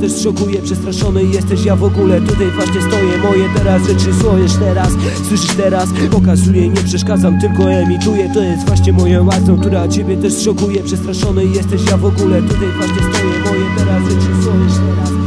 też szokuje Przestraszony jesteś, ja w ogóle tutaj właśnie stoję. Moje teraz rzeczy teraz Słyszysz teraz? Pokazuję, nie przeszkadzam, tylko emituję. To jest właśnie moją łaską, która ciebie też szokuje. Przestraszony jesteś, ja w ogóle tutaj właśnie stoję. Moje teraz rzeczy słojesz teraz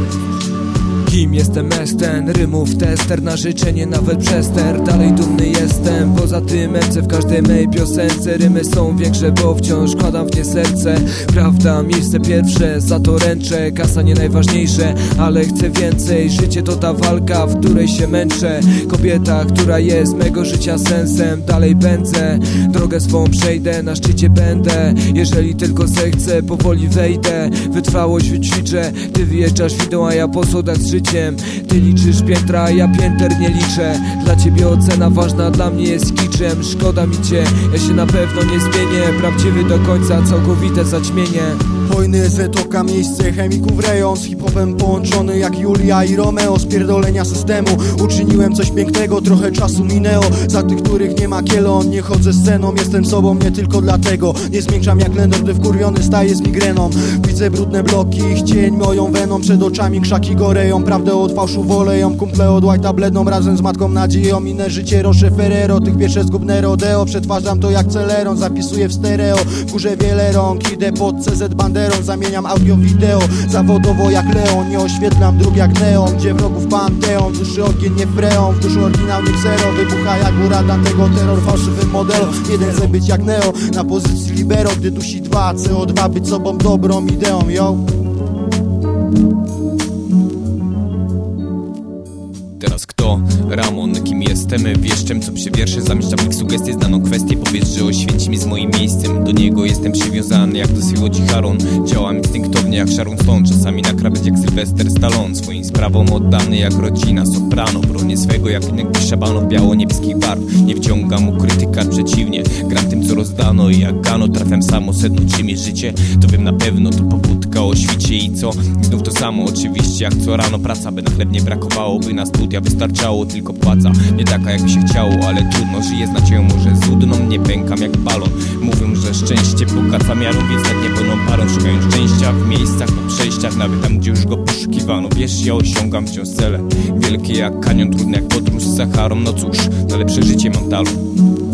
Kim jestem? Ten Rymów tester na życzenie nawet przester. Dalej dumny jestem Poza tym MC w każdej mej piosence. Rymy są większe, bo wciąż kładam w nie serce. Prawda, miejsce pierwsze Za to ręczę, kasa nie najważniejsze Ale chcę więcej. Życie to ta walka, w której się męczę. Kobieta, która jest mego życia sensem Dalej pędzę. Drogę swą przejdę, na szczycie będę. Jeżeli tylko zechcę, powoli wejdę. Wytrwałość wyćwiczę Ty wyjeżdżasz widą, a ja po sodach z życiem Ty liczysz piętra, ja pięter nie liczę. Dla ciebie ocena ważna, dla mnie jest kiczem. Szkoda mi cię, ja się na pewno nie zmienię. Prawdziwy do końca, całkowite zaćmienie Hojny zetoka, miejsce chemików rejon Z hip-hopem połączony jak Julia i Romeo Z pierdolenia systemu. Uczyniłem coś pięknego Trochę czasu minęło, za tych, których nie ma kielon Nie chodzę sceną, jestem sobą nie tylko dlatego. Nie zmiękczam jak Lendor, gdy wkurwiony staję z migreną. Widzę brudne bloki, ich cień moją weną. Przed oczami krzaki goreją, prawdę od fałszu woleją. Kumple od white'a bledną razem z matką nadzieją. Inne życie Roche Ferrero, tych pierwsze zgubne rodeo. Przetwarzam to jak Celeron, zapisuję w stereo. W górze wiele rąk, idę pod CZ banderą Zamieniam audio wideo, zawodowo jak Leon Nie oświetlam dróg jak neon, gdzie wrogów panteon duszy ogień nie freon, w duszy oryginał nie zero Wybucha jak uragan tego terror fałszywym modelu Jeden chce być jak Neo, na pozycji libero. Gdy dusi dwa, CO2 być sobą dobrą ideą, yo kim jestem? Wieszczem, co przy wierszy? Zamieszczam ich sugestie Znaną kwestię, powiedz, że oświęci mi z moim miejscem. Do niego jestem przywiązany jak do swego Chicharon Działam instynktownie jak Sharon Stone. Czasami na krawędź jak Sylwester Stallone. Swoim sprawom oddany jak rodzina Soprano, bronię swego jak innych szabano Biało-niebieskich barw Nie wciągam u krytyka, przeciwnie. Gram tym, co rozdano i jak gano. Trafiam samo sedno, czym jest życie. To wiem na pewno, to pobudka o świcie. I co? Znów to samo, oczywiście jak co rano. Praca, by na chleb nie brakowało, by na studia wystarczało Tylko płaca, nie taka jakby się chciało Ale trudno, żyję z nadzieją, może zudną Nie pękam jak balon. Mówią, że szczęście pokaca miarą Więc tak nie pełną parą Szukają szczęścia. W miejscach, po przejściach Nawet tam, gdzie już go poszukiwano. Wiesz, ja osiągam wciąż cele. Wielkie jak kanion, trudne jak podróż z Saharą. No cóż, na lepsze życie mam talon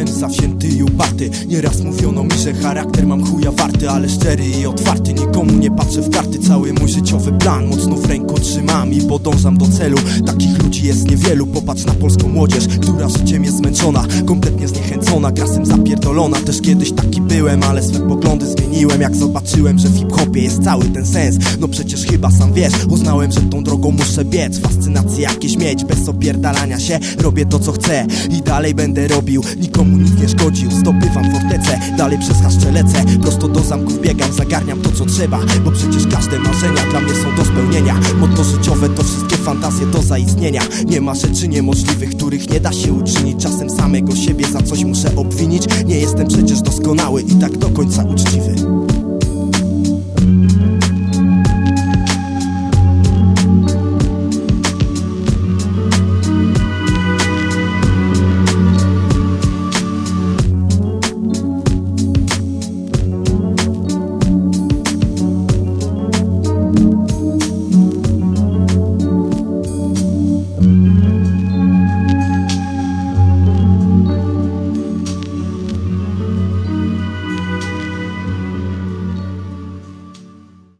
jestem, zawzięty i uparty. Nieraz mówiono mi, że charakter mam chuja warty Ale szczery i otwarty, nikomu nie patrzę w karty Cały mój życiowy plan mocno w ręku trzymam I podążam do celu, takich ludzi jest niewielu. Popatrz na polską młodzież, która życiem jest zmęczona Kompletnie zniechęcona, grasem zapierdolona. Też kiedyś taki byłem, ale swe poglądy zmieniłem. Jak zobaczyłem, że w hip-hopie jest cały ten sens No przecież chyba sam wiesz, uznałem, że tą drogą muszę biec. Fascynacje jakieś mieć, bez opierdalania się. Robię to co chcę i dalej będę robił Nikomu nie szkodził, zdobywam fortecę Dalej przez haszcze lecę, prosto do zamków biegam Zagarniam to co trzeba, bo przecież każde marzenia Dla mnie są do spełnienia. Motto życiowe to wszystkie fantazje do zaistnienia. Nie ma rzeczy niemożliwych, których nie da się uczynić. Czasem samego siebie za coś muszę obwinić. Nie jestem przecież doskonały i tak do końca uczciwy